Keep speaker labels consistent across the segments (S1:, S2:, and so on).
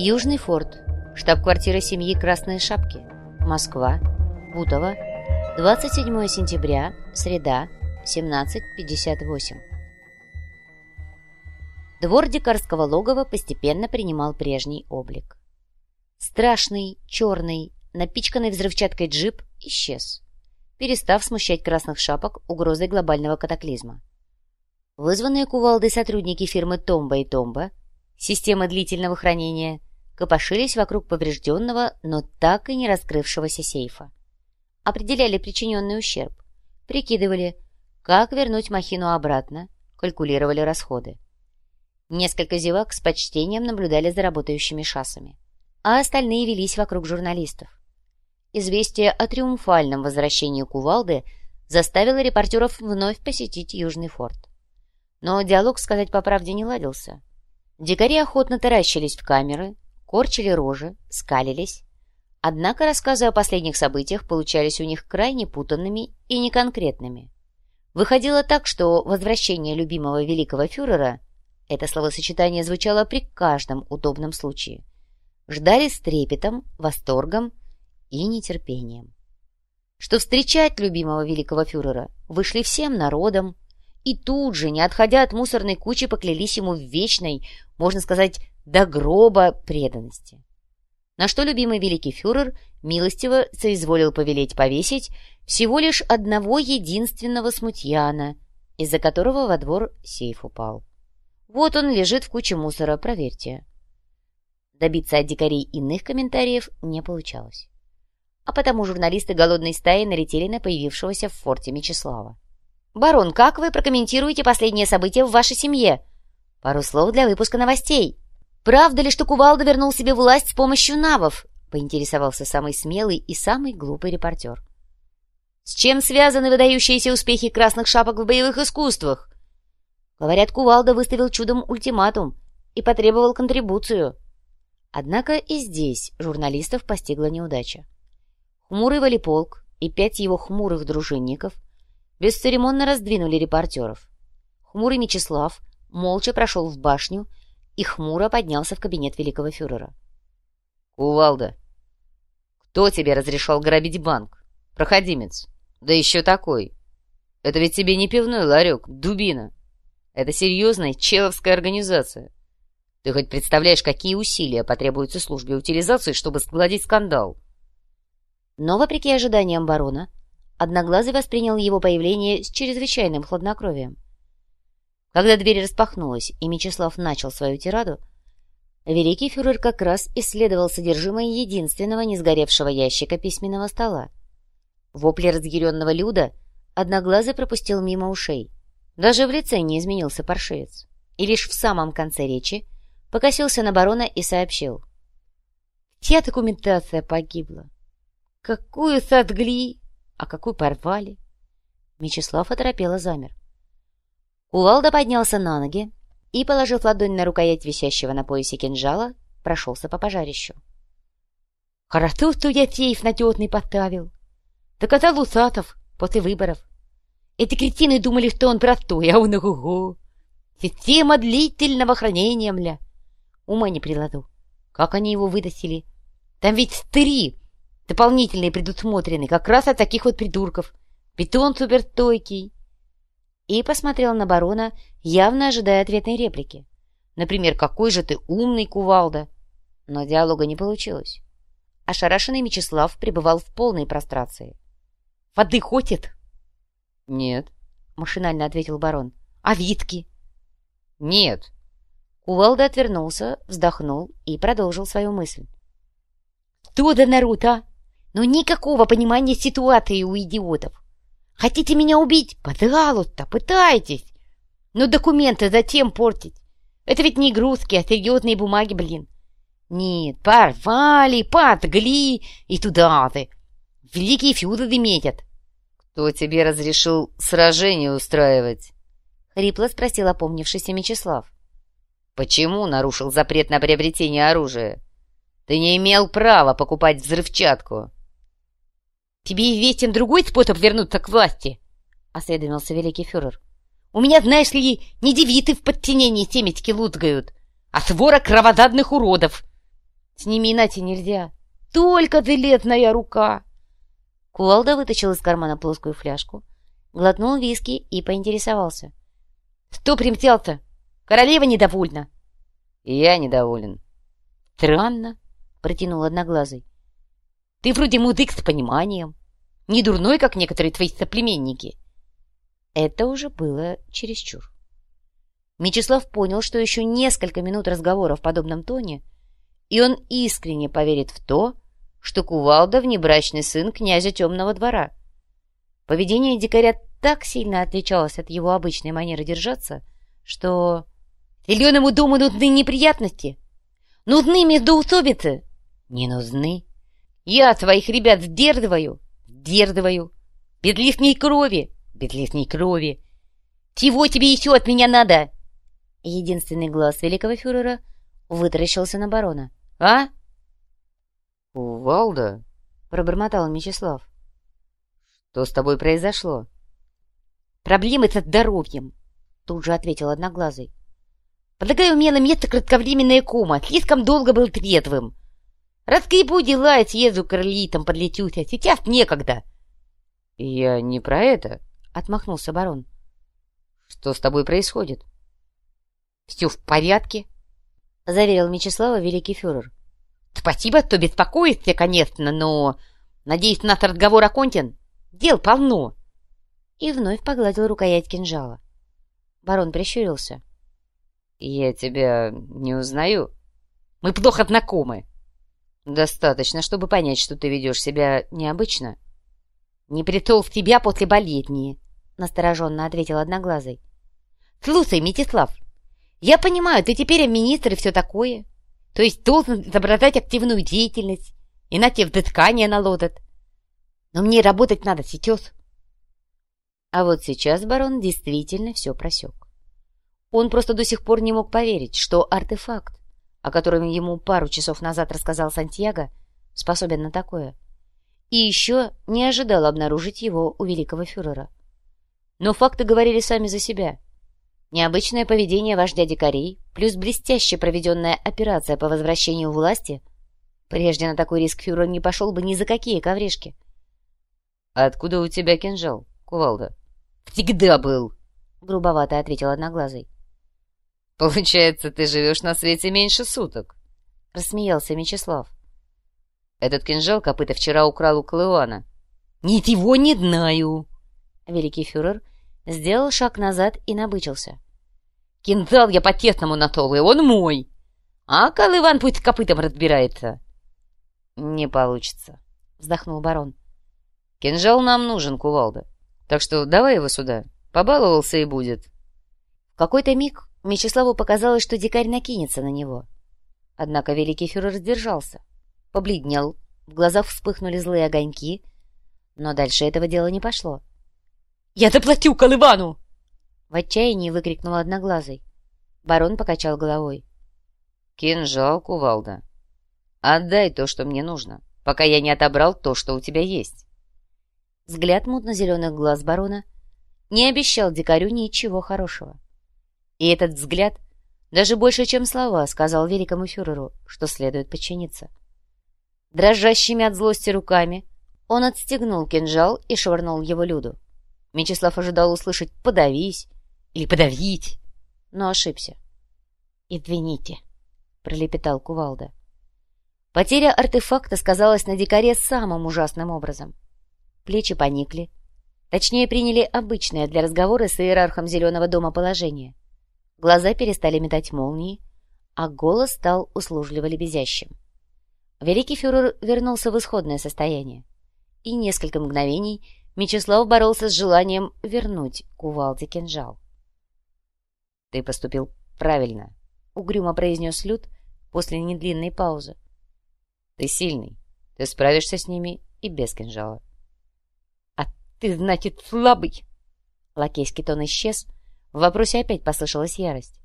S1: Южный форт. Штаб-квартира семьи Красные Шапки. Москва. Бутово. 27 сентября. Среда. 17.58. Двор дикарского логова постепенно принимал прежний облик. Страшный, черный, напичканный взрывчаткой джип исчез, перестав смущать красных шапок угрозой глобального катаклизма. Вызванные кувалдой сотрудники фирмы «Томба и Томба» системы длительного хранения копошились вокруг поврежденного, но так и не раскрывшегося сейфа. Определяли причиненный ущерб, прикидывали, как вернуть махину обратно, калькулировали расходы. Несколько зевак с почтением наблюдали за работающими шассами, а остальные велись вокруг журналистов. Известие о триумфальном возвращении кувалды заставило репортеров вновь посетить Южный форт. Но диалог, сказать по правде, не ладился. Дикари охотно таращились в камеры, корчили рожи, скалились. Однако рассказы о последних событиях получались у них крайне путанными и неконкретными. Выходило так, что возвращение любимого великого фюрера это словосочетание звучало при каждом удобном случае. Ждали с трепетом, восторгом и нетерпением. Что встречать любимого великого фюрера вышли всем народом, и тут же, не отходя от мусорной кучи, поклялись ему в вечной, можно сказать, до гроба преданности. На что любимый великий фюрер милостиво соизволил повелеть повесить всего лишь одного единственного смутьяна, из-за которого во двор сейф упал. Вот он лежит в куче мусора, проверьте. Добиться от дикарей иных комментариев не получалось. А потому журналисты голодной стаи налетели на появившегося в форте Мечислава. «Барон, как вы прокомментируете последние события в вашей семье?» «Пару слов для выпуска новостей». «Правда ли, что Кувалда вернул себе власть с помощью навов?» — поинтересовался самый смелый и самый глупый репортер. «С чем связаны выдающиеся успехи красных шапок в боевых искусствах?» Говорят, Кувалда выставил чудом ультиматум и потребовал контрибуцию. Однако и здесь журналистов постигла неудача. Хмурый Валиполк и пять его хмурых дружинников бесцеремонно раздвинули репортеров. Хмурый Мечислав молча прошел в башню и хмуро поднялся в кабинет великого фюрера.
S2: «Кувалда, кто тебе разрешал грабить банк? Проходимец. Да еще такой. Это ведь тебе не пивной ларек, дубина. Это серьезная человская организация. Ты хоть представляешь, какие усилия потребуются службе утилизации, чтобы сгладить скандал?
S1: Но, вопреки ожиданиям барона, Одноглазый воспринял его появление с чрезвычайным хладнокровием. Когда дверь распахнулась и Мечислав начал свою тираду, великий фюрер как раз исследовал содержимое единственного несгоревшего ящика письменного стола. Вопли разъяренного Люда Одноглазый пропустил мимо ушей — даже в лице не изменился паршивец. И лишь в самом конце речи покосился на барона и сообщил. «Вся документация погибла. Какую сожгли, а какую порвали?» Мечислав оторопело замер. Кувалда поднялся на ноги и, положив ладонь на рукоять висящего на поясе кинжала, прошелся по пожарищу. «Хорошо, что я сейф надежный поставил. Доказал Усатов после выборов. Эти кретины думали, что он простой, а он ого-го. Система длительного хранения, мля. Ума не приладу. Как они его вытащили? Там ведь стыри дополнительные предусмотрены, как раз от таких вот придурков. Бетон супертойкий. И посмотрел на барона, явно ожидая ответной реплики. Например, какой же ты умный, кувалда. Но диалога не получилось. Ошарашенный Мечислав пребывал в полной прострации. «Воды хотит?»
S2: «Нет», —
S1: машинально ответил барон. «А Витки?»
S2: «Нет».
S1: Кувалда отвернулся, вздохнул и продолжил свою мысль. «Что да народ, а? Ну никакого понимания ситуации у идиотов. Хотите меня убить? Пожалуйста, пытайтесь. Но документы затем портить. Это ведь не игрушки, а серьезные бумаги, блин. Нет, порвали, подгли и туда ты. Великие фюреры метят.
S2: «Кто тебе разрешил сражение устраивать?»
S1: — хрипло спросил опомнившийся Мечислав.
S2: «Почему нарушил запрет на приобретение оружия? Ты не имел права покупать взрывчатку!»
S1: «Тебе известен другой способ вернуться к власти?» — осведомился великий фюрер. «У меня, знаешь ли, не девиты в подчинении семечки лузгают, а свора кровозадных уродов. С ними иначе нельзя. Только железная рука!» Кувалда вытащил из кармана плоскую фляжку, глотнул виски и поинтересовался. «Что примтел-то? Королева недовольна!»
S2: «Я недоволен».
S1: «Странно», — протянул одноглазый. «Ты вроде мудык с пониманием, не дурной, как некоторые твои соплеменники». Это уже было чересчур. Мечислав понял, что еще несколько минут разговора в подобном тоне, и он искренне поверит в то, что Кувалда — внебрачный сын князя Темного двора. Поведение дикаря так сильно отличалось от его обычной манеры держаться, что... «Зеленому дому нужны неприятности! Нужны междоусобицы!» «Не нужны! Я своих ребят сдерживаю, сдерживаю! Без лишней крови, без лишней крови! Чего тебе еще от меня надо?» Единственный глаз великого фюрера вытаращился на барона. «А?»
S2: «Кувалда?»
S1: — пробормотал Мечислав.
S2: «Что с тобой произошло?»
S1: «Проблемы со здоровьем», — тут же ответил Одноглазый. «Полагаю, мне на место кратковременная кома. Слишком долго был трезвым. Раскрепу дела и съезду к крылитам подлетюсь, а сейчас некогда».
S2: «Я не про это», —
S1: отмахнулся барон.
S2: «Что с тобой происходит?»
S1: «Все в порядке», — заверил Мечислава великий фюрер. «Спасибо, что беспокоишься, конечно, но, надеюсь, наш разговор окончен. Дел полно». И вновь погладил рукоять кинжала. Барон прищурился.
S2: «Я тебя не узнаю».
S1: «Мы плохо знакомы».
S2: «Достаточно, чтобы понять, что ты ведешь себя необычно».
S1: «Не притол в тебя после болезни», — настороженно ответил Одноглазый. «Слушай, Митислав, я понимаю, ты теперь министр и все такое. То есть должен изображать активную деятельность, иначе взыскание наложат. Но мне работать надо сейчас. А вот сейчас барон действительно все просек. Он просто до сих пор не мог поверить, что артефакт, о котором ему пару часов назад рассказал Сантьяго, способен на такое. И еще не ожидал обнаружить его у великого фюрера. Но факты говорили сами за себя — Необычное поведение вождя дикарей, плюс блестяще проведенная операция по возвращению власти. Прежде на такой риск фюрер не пошел бы ни за какие ковришки.
S2: «А откуда у тебя кинжал, кувалда?»
S1: «Всегда был!» — грубовато ответил Одноглазый.
S2: «Получается, ты живешь на свете меньше суток?» — рассмеялся Мечислав. «Этот кинжал копыта вчера украл у Клывана».
S1: «Ничего не знаю!» Великий фюрер Сделал шаг назад и набычился. «Кинжал я по-тесному натол, и он мой! А Кал пусть копытом разбирается!»
S2: «Не получится», — вздохнул барон.
S1: «Кинжал нам нужен, кувалда, так что давай его сюда. Побаловался и будет». В какой-то миг Мечиславу показалось, что дикарь накинется на него. Однако великий фюрер сдержался, побледнел, в глазах вспыхнули злые огоньки, но дальше этого дела не пошло.
S3: «Я заплатил Колывану!»
S1: В отчаянии выкрикнул Одноглазый. Барон покачал головой.
S2: «Кинжал, кувалда. Отдай то, что мне нужно, пока я не отобрал то, что у тебя есть».
S1: Взгляд мутно-зеленых глаз барона не обещал дикарю ничего хорошего. И этот взгляд, даже больше, чем слова, сказал великому фюреру, что следует подчиниться. Дрожащими от злости руками он отстегнул кинжал и швырнул его Люду. Мечислав ожидал услышать «подавись» или «подавить», но ошибся. «Извините», — пролепетал Кувалда. Потеря артефакта сказалась на дикаре самым ужасным образом. Плечи поникли, точнее приняли обычное для разговора с иерархом Зеленого дома положение. Глаза перестали метать молнии, а голос стал услужливо лебезящим. Великий фюрер вернулся в исходное состояние, и несколько мгновений Мечислав боролся с желанием вернуть кувалде кинжал.
S2: «Ты поступил правильно», — угрюмо произнес Люд после недлинной паузы. «Ты сильный, ты справишься с ними и без кинжала».
S3: «А ты, значит, слабый!»
S1: Лакейский тон исчез, в вопросе опять послышалась ярость.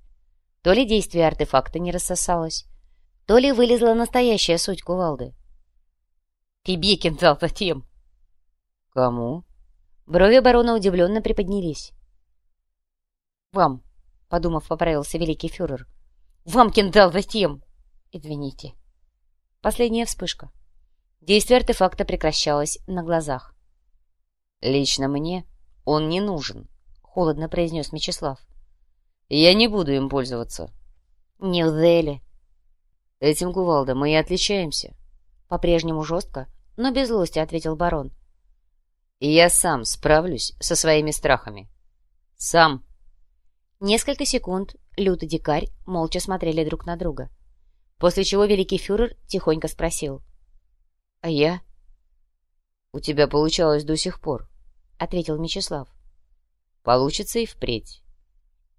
S1: То ли действие артефакта не рассосалось, то ли вылезла настоящая суть кувалды.
S3: «Тебе кинжал затем!»
S2: «Кому?»
S1: Брови барона удивленно приподнялись.
S3: «Вам», — подумав, поправился великий фюрер. «Вам кинжал затем!» «Извините».
S1: Последняя вспышка. Действие артефакта прекращалось на глазах.
S2: «Лично мне он не нужен», —
S1: холодно произнес Мечислав.
S2: «Я не буду им пользоваться».
S1: «Неужели?»
S2: «Этим, кувалда, мы и отличаемся».
S1: По-прежнему жестко, но без злости ответил барон.
S2: «И я сам справлюсь со своими страхами. Сам».
S1: Несколько секунд лютый дикарь молча смотрели друг на друга. После чего великий фюрер тихонько спросил.
S2: «А я?» «У тебя получалось до сих пор», — ответил Мечислав. «Получится и впредь».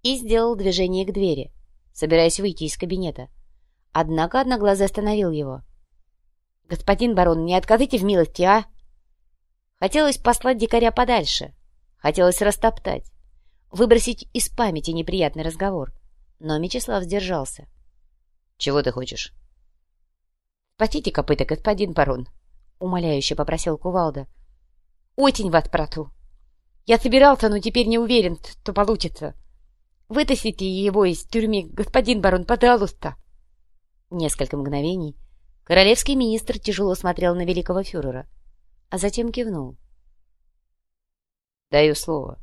S1: И сделал движение к двери, собираясь выйти из кабинета. Однако одноглазый остановил его. «Господин барон, не отказите в милости, а?» Хотелось послать дикаря подальше. Хотелось растоптать. Выбросить из памяти неприятный разговор. Но Мечислав сдержался.
S2: «Чего ты хочешь?»
S3: «Спасите копыта, господин барон», — умоляюще попросил Кувалда. «Очень вас прошу. Я собирался, но теперь не уверен, что получится. Вытащите его из тюрьмы, господин барон, пожалуйста».
S1: Несколько мгновений королевский министр тяжело смотрел на великого фюрера, а затем кивнул.
S2: «Даю слово.